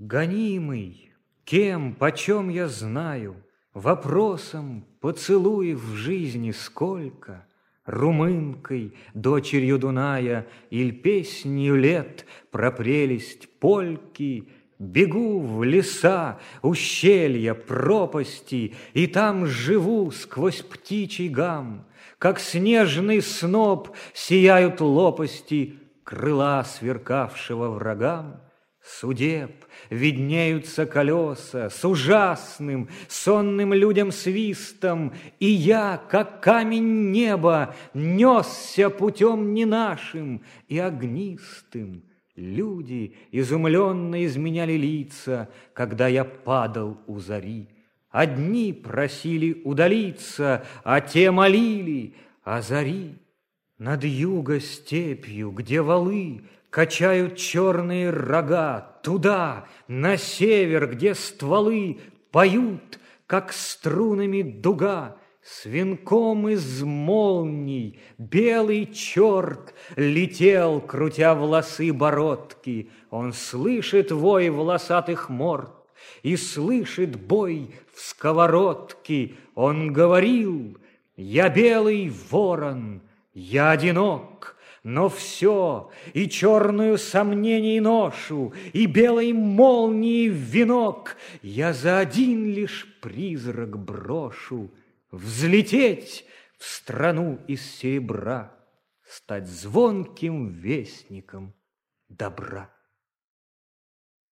Гонимый, кем, почем я знаю, Вопросом поцелуев в жизни сколько, Румынкой, дочерью Дуная, Иль песнью лет про прелесть польки — Бегу в леса, ущелья, пропасти, И там живу сквозь птичий гам. Как снежный сноп сияют лопасти Крыла сверкавшего врагам. Судеб виднеются колеса С ужасным, сонным людям свистом, И я, как камень неба, Несся путем не нашим и огнистым, Люди изумленно изменяли лица, Когда я падал у зари. Одни просили удалиться, А те молили о зари. Над юго-степью, где валы Качают черные рога, Туда, на север, где стволы Поют, как струнами дуга, с венком из молний белый черт Летел, крутя волосы бородки. Он слышит вой волосатых морд И слышит бой в сковородке. Он говорил, я белый ворон, я одинок, но все, и черную сомнений ношу, И белой молнии венок Я за один лишь призрак брошу — Взлететь в страну из серебра, Стать звонким вестником добра.